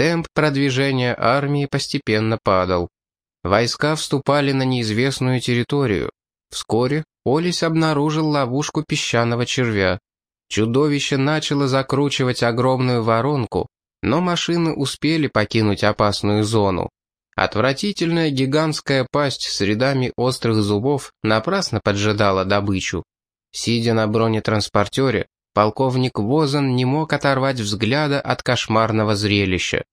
Темп продвижения армии постепенно падал. Войска вступали на неизвестную территорию. Вскоре Олесь обнаружил ловушку песчаного червя. Чудовище начало закручивать огромную воронку, но машины успели покинуть опасную зону. Отвратительная гигантская пасть с рядами острых зубов напрасно поджидала добычу. Сидя на бронетранспортере, полковник Возан не мог оторвать взгляда от кошмарного зрелища.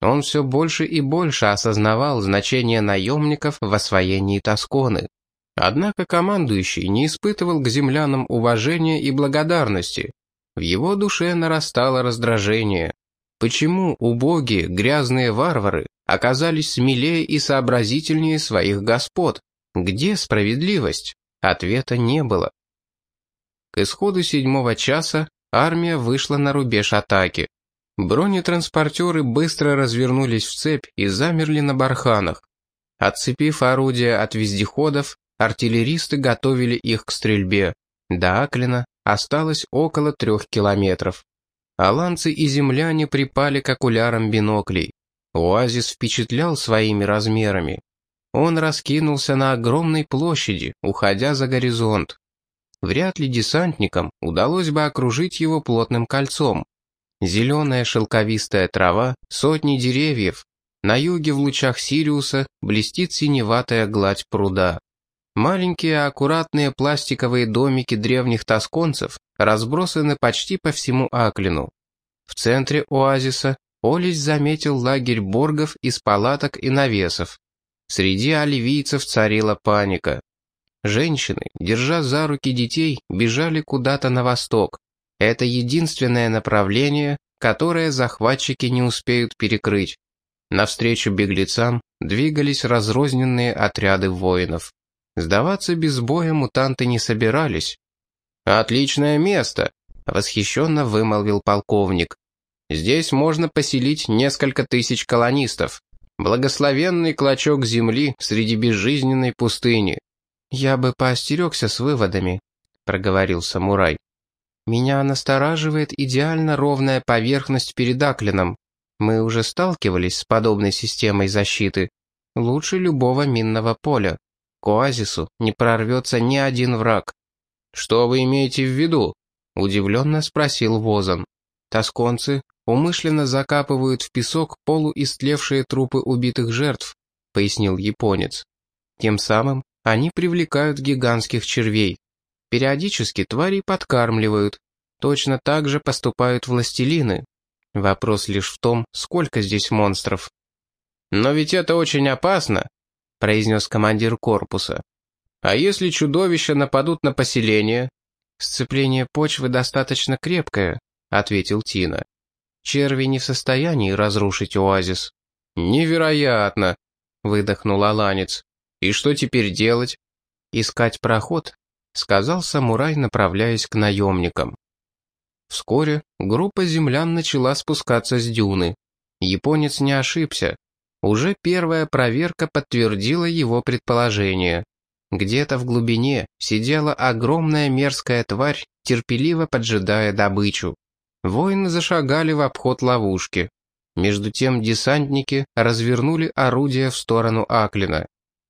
Он все больше и больше осознавал значение наемников в освоении Тосконы. Однако командующий не испытывал к землянам уважения и благодарности. В его душе нарастало раздражение. Почему убогие, грязные варвары оказались смелее и сообразительнее своих господ? Где справедливость? Ответа не было. К исходу седьмого часа армия вышла на рубеж атаки. Бронетранспортеры быстро развернулись в цепь и замерли на барханах. Отцепив орудия от вездеходов, артиллеристы готовили их к стрельбе. До Аклина осталось около трех километров. Аланцы и земляне припали к окулярам биноклей. Оазис впечатлял своими размерами. Он раскинулся на огромной площади, уходя за горизонт. Вряд ли десантникам удалось бы окружить его плотным кольцом. Зеленая шелковистая трава, сотни деревьев. На юге в лучах Сириуса блестит синеватая гладь пруда. Маленькие аккуратные пластиковые домики древних тосконцев разбросаны почти по всему Аклину. В центре оазиса Олесь заметил лагерь боргов из палаток и навесов. Среди оливийцев царила паника. Женщины, держа за руки детей, бежали куда-то на восток. Это единственное направление, которое захватчики не успеют перекрыть. Навстречу беглецам двигались разрозненные отряды воинов. Сдаваться без боя мутанты не собирались. «Отличное место!» — восхищенно вымолвил полковник. «Здесь можно поселить несколько тысяч колонистов. Благословенный клочок земли среди безжизненной пустыни». «Я бы поостерегся с выводами», — проговорил самурай. Меня настораживает идеально ровная поверхность перед Аклином. Мы уже сталкивались с подобной системой защиты. Лучше любого минного поля. К оазису не прорвется ни один враг. «Что вы имеете в виду?» — удивленно спросил Возан. «Тосконцы умышленно закапывают в песок полуистлевшие трупы убитых жертв», — пояснил японец. «Тем самым они привлекают гигантских червей. Периодически твари подкармливают. Точно так же поступают властелины. Вопрос лишь в том, сколько здесь монстров. «Но ведь это очень опасно», — произнес командир корпуса. «А если чудовища нападут на поселение?» «Сцепление почвы достаточно крепкое», — ответил Тина. «Черви не в состоянии разрушить оазис». «Невероятно!» — выдохнул Аланец. «И что теперь делать?» «Искать проход сказал самурай, направляясь к наемникам. Вскоре группа землян начала спускаться с дюны. Японец не ошибся. Уже первая проверка подтвердила его предположение. Где-то в глубине сидела огромная мерзкая тварь, терпеливо поджидая добычу. Воины зашагали в обход ловушки. Между тем десантники развернули орудия в сторону Аклина.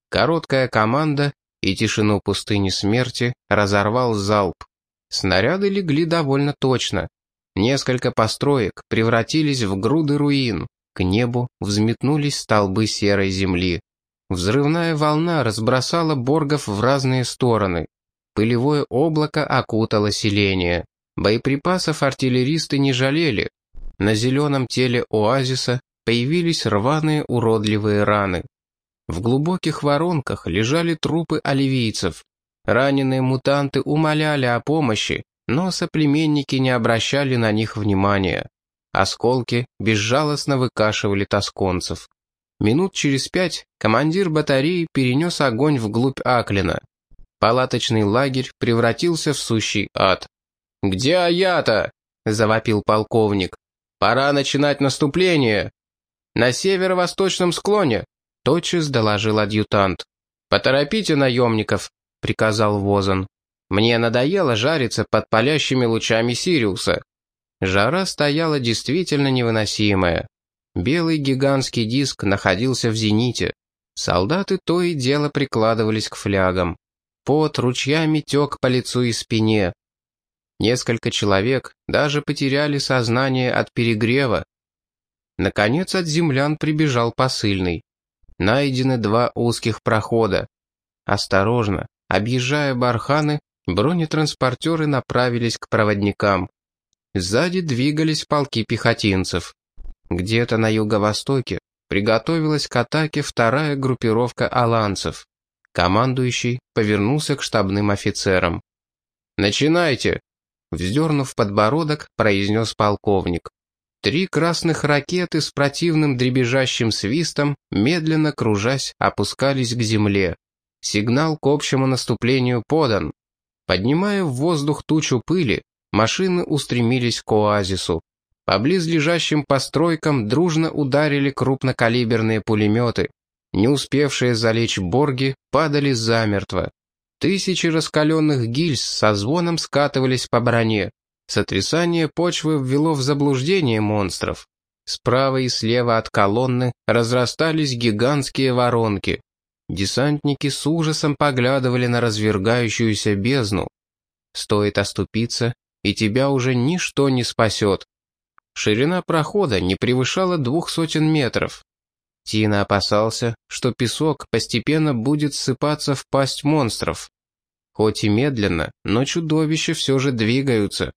Короткая команда, и тишину пустыни смерти разорвал залп. Снаряды легли довольно точно. Несколько построек превратились в груды руин. К небу взметнулись столбы серой земли. Взрывная волна разбросала боргов в разные стороны. Пылевое облако окутало селение. Боеприпасов артиллеристы не жалели. На зеленом теле оазиса появились рваные уродливые раны. В глубоких воронках лежали трупы оливийцев. Раненые мутанты умоляли о помощи, но соплеменники не обращали на них внимания. Осколки безжалостно выкашивали тосконцев. Минут через пять командир батареи перенес огонь вглубь Аклина. Палаточный лагерь превратился в сущий ад. «Где Аята?» — завопил полковник. «Пора начинать наступление!» «На северо-восточном склоне», Тотчас доложил адъютант. «Поторопите наемников», — приказал Возан. «Мне надоело жариться под палящими лучами Сириуса». Жара стояла действительно невыносимая. Белый гигантский диск находился в зените. Солдаты то и дело прикладывались к флягам. Пот ручьями тек по лицу и спине. Несколько человек даже потеряли сознание от перегрева. Наконец от землян прибежал посыльный. Найдены два узких прохода. Осторожно, объезжая барханы, бронетранспортеры направились к проводникам. Сзади двигались полки пехотинцев. Где-то на юго-востоке приготовилась к атаке вторая группировка аланцев. Командующий повернулся к штабным офицерам. «Начинайте!» Вздернув подбородок, произнес полковник. Три красных ракеты с противным дребезжащим свистом, медленно кружась, опускались к земле. Сигнал к общему наступлению подан. Поднимая в воздух тучу пыли, машины устремились к оазису. По близлежащим постройкам дружно ударили крупнокалиберные пулеметы. Не успевшие залечь борги падали замертво. Тысячи раскаленных гильз со звоном скатывались по броне. Сотрясание почвы ввело в заблуждение монстров. Справа и слева от колонны разрастались гигантские воронки. Десантники с ужасом поглядывали на развергающуюся бездну. Стоит оступиться, и тебя уже ничто не спасет. Ширина прохода не превышала двух сотен метров. Тина опасался, что песок постепенно будет ссыпаться в пасть монстров. Хоть и медленно, но чудовища все же двигаются.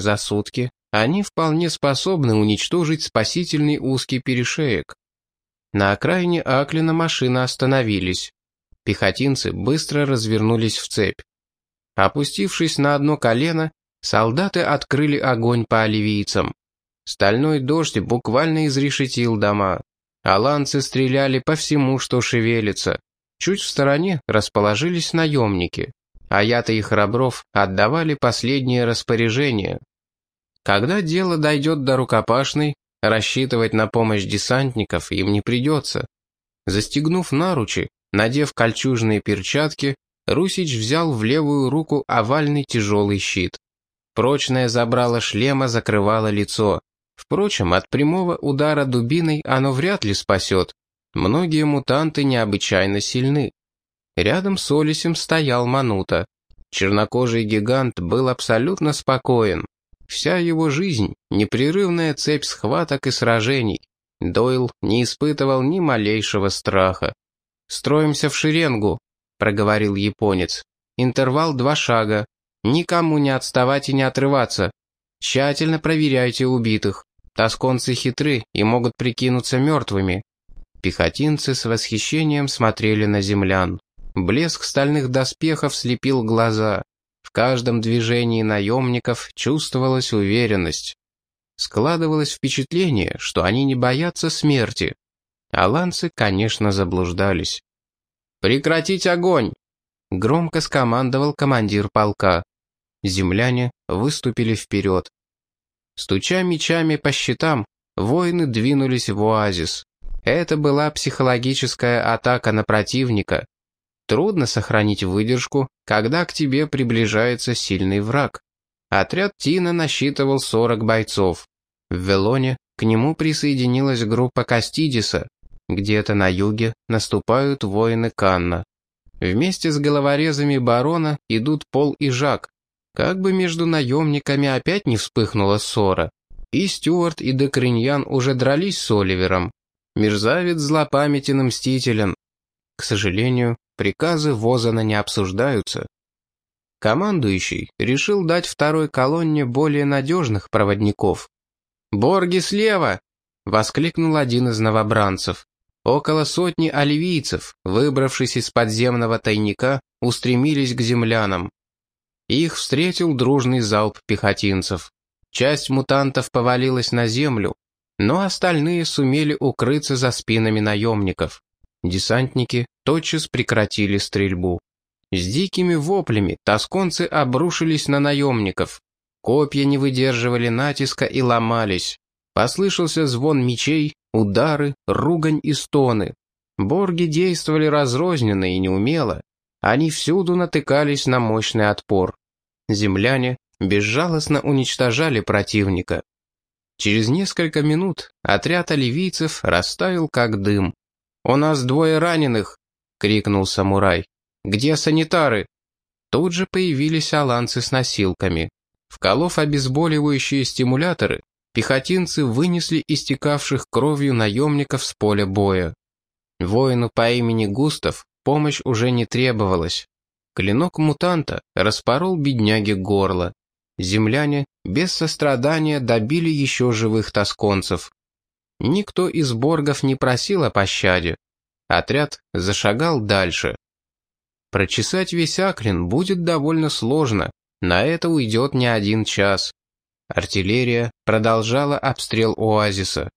За сутки они вполне способны уничтожить спасительный узкий перешеек. На окраине Аклина машины остановились. Пехотинцы быстро развернулись в цепь. Опустившись на одно колено, солдаты открыли огонь по оливийцам. Стальной дождь буквально изрешетил дома. Аланцы стреляли по всему, что шевелится. Чуть в стороне расположились наемники. Аята и Храбров отдавали последние распоряжения. Когда дело дойдет до рукопашной, Рассчитывать на помощь десантников им не придется. Застегнув наручи, надев кольчужные перчатки, Русич взял в левую руку овальный тяжелый щит. Прочное забрало шлема закрывало лицо. Впрочем, от прямого удара дубиной оно вряд ли спасет. Многие мутанты необычайно сильны. Рядом с Олисем стоял Манута. Чернокожий гигант был абсолютно спокоен. Вся его жизнь — непрерывная цепь схваток и сражений. Дойл не испытывал ни малейшего страха. «Строимся в шеренгу», — проговорил японец. «Интервал два шага. Никому не отставать и не отрываться. Тщательно проверяйте убитых. Тосконцы хитры и могут прикинуться мертвыми». Пехотинцы с восхищением смотрели на землян. Блеск стальных доспехов слепил глаза. В каждом движении наемников чувствовалась уверенность. Складывалось впечатление, что они не боятся смерти. Аланцы, конечно, заблуждались. «Прекратить огонь!» — громко скомандовал командир полка. Земляне выступили вперед. Стуча мечами по щитам, воины двинулись в оазис. Это была психологическая атака на противника, Трудно сохранить выдержку, когда к тебе приближается сильный враг. Отряд Тина насчитывал 40 бойцов. В Велоне к нему присоединилась группа Кастидиса. Где-то на юге наступают воины Канна. Вместе с головорезами барона идут Пол и Жак. Как бы между наемниками опять не вспыхнула ссора. И Стюарт, и Декриньян уже дрались с Оливером. Мерзавец злопамятен мстителен. К сожалению, приказы Возана не обсуждаются. Командующий решил дать второй колонне более надежных проводников. «Борги слева!» — воскликнул один из новобранцев. Около сотни оливийцев, выбравшись из подземного тайника, устремились к землянам. Их встретил дружный залп пехотинцев. Часть мутантов повалилась на землю, но остальные сумели укрыться за спинами наемников. Десантники тотчас прекратили стрельбу. С дикими воплями тосконцы обрушились на наемников. Копья не выдерживали натиска и ломались. Послышался звон мечей, удары, ругань и стоны. Борги действовали разрозненно и неумело. Они всюду натыкались на мощный отпор. Земляне безжалостно уничтожали противника. Через несколько минут отряд оливийцев растаял как дым. «У нас двое раненых!» — крикнул самурай. «Где санитары?» Тут же появились аланцы с носилками. Вколов обезболивающие стимуляторы, пехотинцы вынесли истекавших кровью наемников с поля боя. Воину по имени Густав помощь уже не требовалась. Клинок мутанта распорол бедняге горло. Земляне без сострадания добили еще живых тосконцев. Никто из боргов не просил о пощаде. Отряд зашагал дальше. Прочесать весь Аклин будет довольно сложно, на это уйдет не один час. Артиллерия продолжала обстрел оазиса.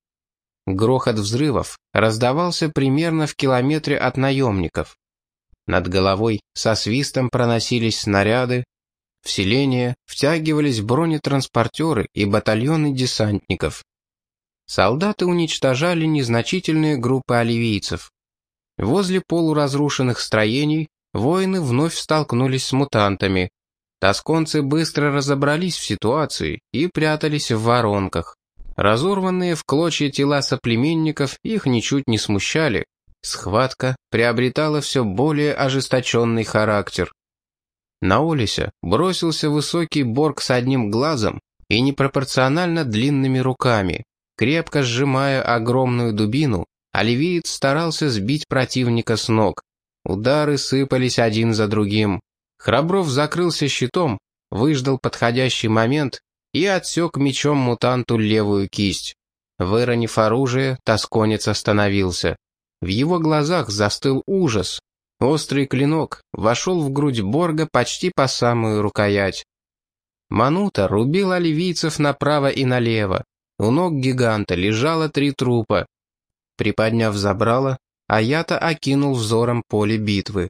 Грохот взрывов раздавался примерно в километре от наемников. Над головой со свистом проносились снаряды, в селение втягивались бронетранспортеры и батальоны десантников. Солдаты уничтожали незначительные группы оливийцев. Возле полуразрушенных строений воины вновь столкнулись с мутантами. Тосконцы быстро разобрались в ситуации и прятались в воронках. Разорванные в клочья тела соплеменников их ничуть не смущали. Схватка приобретала все более ожесточенный характер. На Олеся бросился высокий борг с одним глазом и непропорционально длинными руками. Крепко сжимая огромную дубину, оливиец старался сбить противника с ног. Удары сыпались один за другим. Храбров закрылся щитом, выждал подходящий момент и отсек мечом мутанту левую кисть. Выронив оружие, тосконец остановился. В его глазах застыл ужас. Острый клинок вошел в грудь Борга почти по самую рукоять. Манута рубил оливийцев направо и налево. У ног гиганта лежало три трупа. Приподняв забрало, Аята окинул взором поле битвы.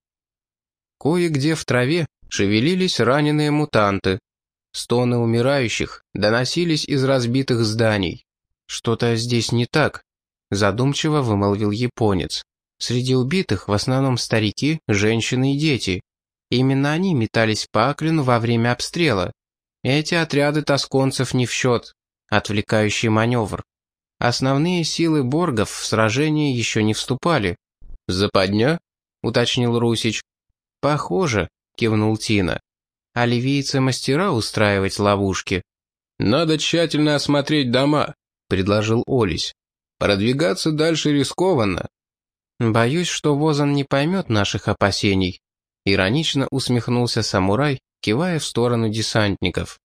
Кое-где в траве шевелились раненые мутанты. Стоны умирающих доносились из разбитых зданий. «Что-то здесь не так», — задумчиво вымолвил японец. «Среди убитых в основном старики, женщины и дети. Именно они метались по Аклину во время обстрела. Эти отряды тосконцев не в счет. Отвлекающий маневр. Основные силы боргов в сражение еще не вступали. «Западня?» — уточнил Русич. «Похоже», — кивнул Тина. «А ливийцы мастера устраивать ловушки?» «Надо тщательно осмотреть дома», — предложил Олесь. «Продвигаться дальше рискованно». «Боюсь, что Возан не поймет наших опасений», — иронично усмехнулся самурай, кивая в сторону десантников.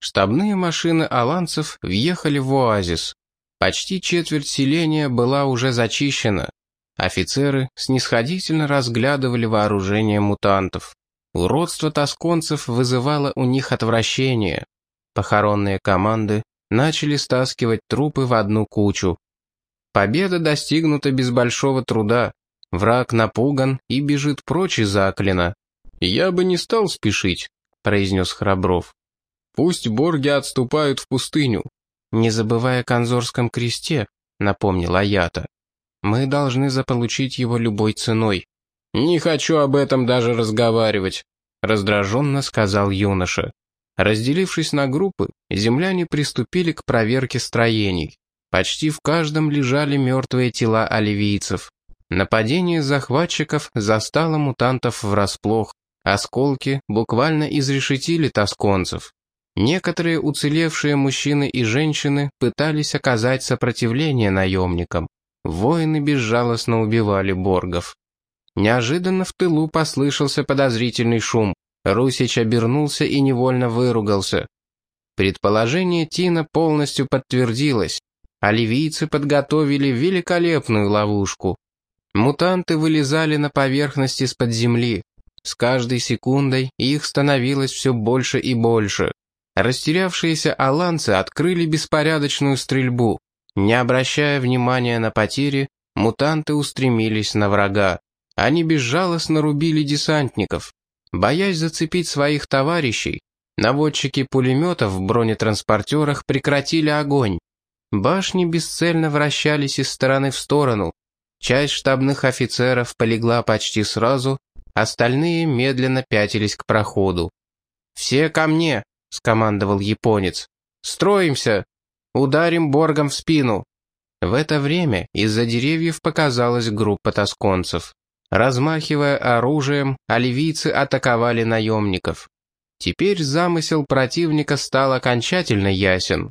Штабные машины аланцев въехали в оазис. Почти четверть селения была уже зачищена. Офицеры снисходительно разглядывали вооружение мутантов. Уродство тосконцев вызывало у них отвращение. Похоронные команды начали стаскивать трупы в одну кучу. Победа достигнута без большого труда. Враг напуган и бежит прочь из Аклина. «Я бы не стал спешить», — произнес Храбров. «Пусть борги отступают в пустыню не забывая о конзорском кресте», — напомнил Аята. «Мы должны заполучить его любой ценой». «Не хочу об этом даже разговаривать», — раздраженно сказал юноша. Разделившись на группы, земляне приступили к проверке строений. Почти в каждом лежали мертвые тела оливийцев. Нападение захватчиков застало мутантов врасплох. Осколки буквально изрешетили тосконцев. Некоторые уцелевшие мужчины и женщины пытались оказать сопротивление наемникам. Воины безжалостно убивали боргов. Неожиданно в тылу послышался подозрительный шум. Русич обернулся и невольно выругался. Предположение Тина полностью подтвердилось. Оливийцы подготовили великолепную ловушку. Мутанты вылезали на поверхность из-под земли. С каждой секундой их становилось все больше и больше. Растерявшиеся аланцы открыли беспорядочную стрельбу. Не обращая внимания на потери, мутанты устремились на врага. Они безжалостно рубили десантников. Боясь зацепить своих товарищей, наводчики пулеметов в бронетранспортерах прекратили огонь. Башни бесцельно вращались из стороны в сторону. Часть штабных офицеров полегла почти сразу, остальные медленно пятились к проходу. «Все ко мне!» — скомандовал японец. «Строимся!» Ударим Боргом в спину!» В это время из-за деревьев показалась группа тосконцев. Размахивая оружием, оливийцы атаковали наемников. Теперь замысел противника стал окончательно ясен.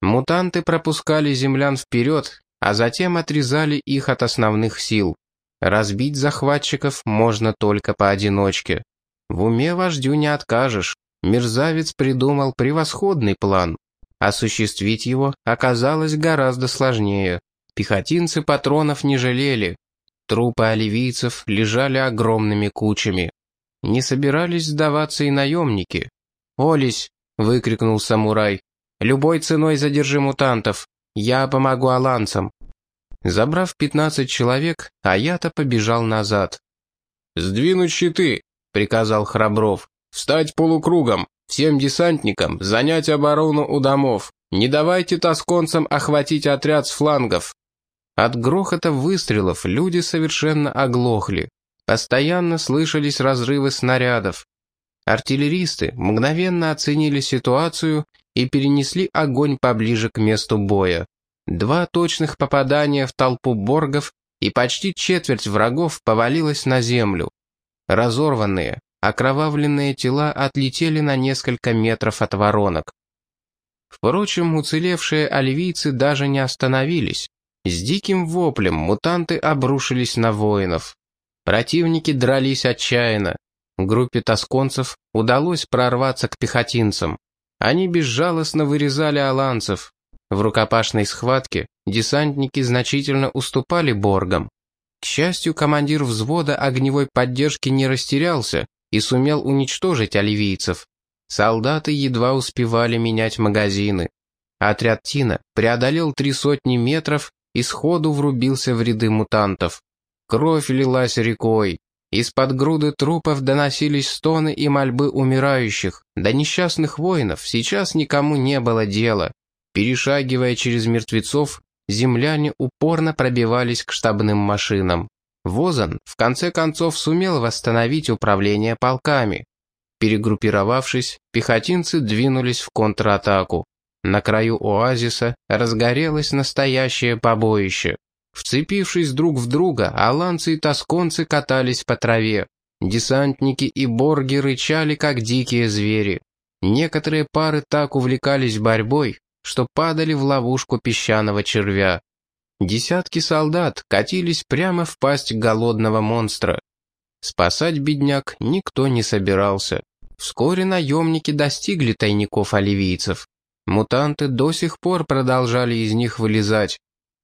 Мутанты пропускали землян вперед, а затем отрезали их от основных сил. Разбить захватчиков можно только поодиночке. В уме вождю не откажешь. Мерзавец придумал превосходный план. Осуществить его оказалось гораздо сложнее. Пехотинцы патронов не жалели. Трупы оливийцев лежали огромными кучами. Не собирались сдаваться и наемники. «Олесь!» — выкрикнул самурай. «Любой ценой задержи мутантов. Я помогу аланцам». Забрав 15 человек, Аята побежал назад. «Сдвинуть щиты!» — приказал Храбров. «Встать полукругом! Всем десантникам занять оборону у домов! Не давайте тосконцам охватить отряд с флангов!» От грохота выстрелов люди совершенно оглохли. Постоянно слышались разрывы снарядов. Артиллеристы мгновенно оценили ситуацию и перенесли огонь поближе к месту боя. Два точных попадания в толпу боргов, и почти четверть врагов повалилась на землю. Разорванные, окровавленные тела отлетели на несколько метров от воронок. Впрочем, уцелевшие оливийцы даже не остановились. С диким воплем мутанты обрушились на воинов. Противники дрались отчаянно. Группе тосконцев удалось прорваться к пехотинцам. Они безжалостно вырезали аланцев, в рукопашной схватке десантники значительно уступали боргам. К счастью, командир взвода огневой поддержки не растерялся и сумел уничтожить оливийцев. Солдаты едва успевали менять магазины. Отряд Тина преодолел три сотни метров и сходу врубился в ряды мутантов. Кровь лилась рекой. Из-под груды трупов доносились стоны и мольбы умирающих. До несчастных воинов сейчас никому не было дела. Перешагивая через мертвецов, земляне упорно пробивались к штабным машинам. Возан в конце концов сумел восстановить управление полками. Перегруппировавшись, пехотинцы двинулись в контратаку. На краю оазиса разгорелось настоящее побоище. Вцепившись друг в друга, аланцы и тосконцы катались по траве. Десантники и борги рычали, как дикие звери. Некоторые пары так увлекались борьбой, что падали в ловушку песчаного червя. Десятки солдат катились прямо в пасть голодного монстра. Спасать бедняк никто не собирался. Вскоре наемники достигли тайников оливийцев. Мутанты до сих пор продолжали из них вылезать.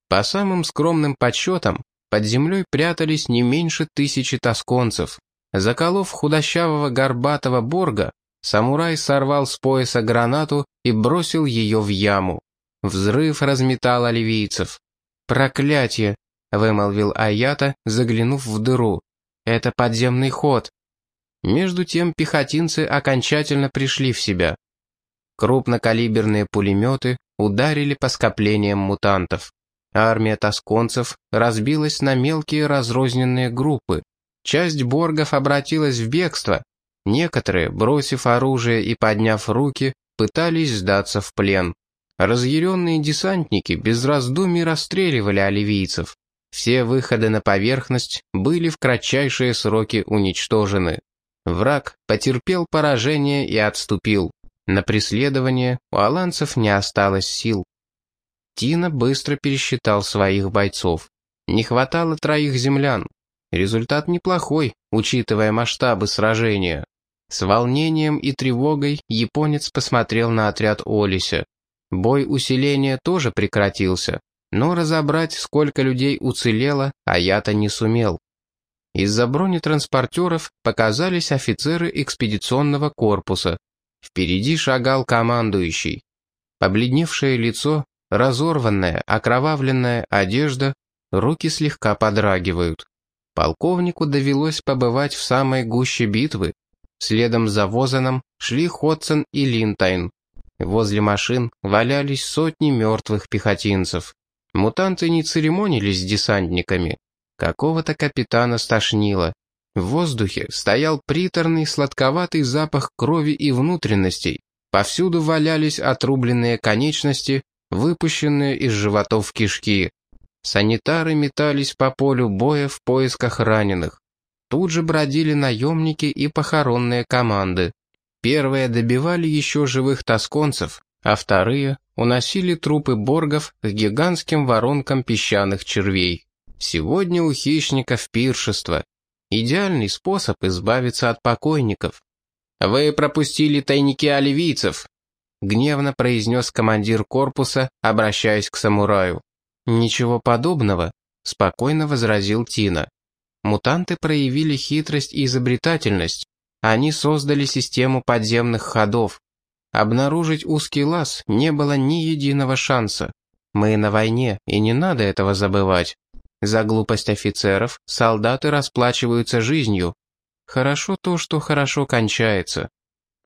По самым скромным подсчетам, под землей прятались не меньше тысячи тосконцев. Заколов худощавого горбатого борга, Самурай сорвал с пояса гранату и бросил ее в яму. Взрыв разметал оливийцев. «Проклятие!» — вымолвил Аята, заглянув в дыру. «Это подземный ход». Между тем пехотинцы окончательно пришли в себя. Крупнокалиберные пулеметы ударили по скоплениям мутантов. Армия тосконцев разбилась на мелкие разрозненные группы. Часть боргов обратилась в бегство, Некоторые, бросив оружие и подняв руки, пытались сдаться в плен. Разъяренные десантники без раздумий расстреливали оливийцев. Все выходы на поверхность были в кратчайшие сроки уничтожены. Враг потерпел поражение и отступил. На преследование у аланцев не осталось сил. Тина быстро пересчитал своих бойцов. Не хватало троих землян. Результат неплохой, учитывая масштабы сражения. С волнением и тревогой японец посмотрел на отряд Олися. Бой усиления тоже прекратился, но разобрать, сколько людей уцелело, а я-то не сумел. Из-за бронетранспортеров показались офицеры экспедиционного корпуса. Впереди шагал командующий. Побледневшее лицо, разорванная, окровавленная одежда, руки слегка подрагивают. Полковнику довелось побывать в самой гуще битвы, Следом за Возаном шли Ходсон и Линтайн. Возле машин валялись сотни мертвых пехотинцев. Мутанты не церемонились с десантниками. Какого-то капитана стошнило. В воздухе стоял приторный сладковатый запах крови и внутренностей. Повсюду валялись отрубленные конечности, выпущенные из животов кишки. Санитары метались по полю боя в поисках раненых. Тут же бродили наемники и похоронные команды. Первые добивали еще живых тосконцев, а вторые уносили трупы боргов к гигантским воронкам песчаных червей. Сегодня у хищников пиршество. Идеальный способ избавиться от покойников. «Вы пропустили тайники оливийцев», — гневно произнес командир корпуса, обращаясь к самураю. «Ничего подобного», — спокойно возразил Тина. «Мутанты проявили хитрость и изобретательность. Они создали систему подземных ходов. Обнаружить узкий лаз не было ни единого шанса. Мы на войне, и не надо этого забывать. За глупость офицеров солдаты расплачиваются жизнью. Хорошо то, что хорошо кончается.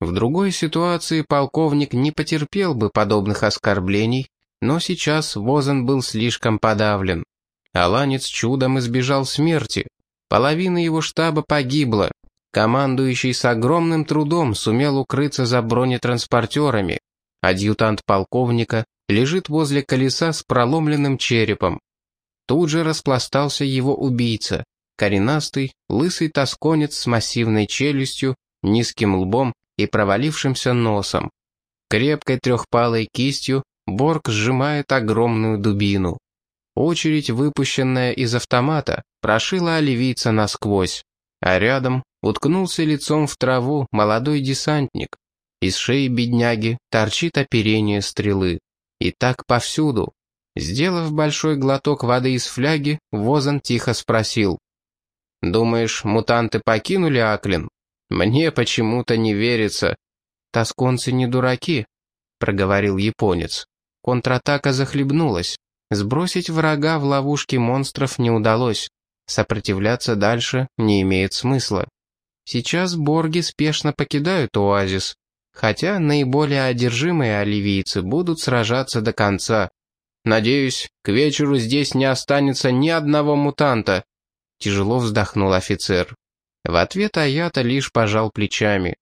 В другой ситуации полковник не потерпел бы подобных оскорблений, но сейчас Возен был слишком подавлен. Аланец чудом избежал смерти. Половина его штаба погибла. Командующий с огромным трудом сумел укрыться за бронетранспортерами. Адъютант полковника лежит возле колеса с проломленным черепом. Тут же распластался его убийца, коренастый, лысый тосконец с массивной челюстью, низким лбом и провалившимся носом. Крепкой трехпалой кистью Борг сжимает огромную дубину. Очередь, выпущенная из автомата, прошила оливийца насквозь, а рядом уткнулся лицом в траву молодой десантник. Из шеи бедняги торчит оперение стрелы. И так повсюду. Сделав большой глоток воды из фляги, Возан тихо спросил. «Думаешь, мутанты покинули Аклин? Мне почему-то не верится». «Тосконцы не дураки», — проговорил японец. Контратака захлебнулась. Сбросить врага в ловушки монстров не удалось. Сопротивляться дальше не имеет смысла. Сейчас борги спешно покидают оазис, хотя наиболее одержимые оливийцы будут сражаться до конца. Надеюсь, к вечеру здесь не останется ни одного мутанта. Тяжело вздохнул офицер. В ответ Аята лишь пожал плечами.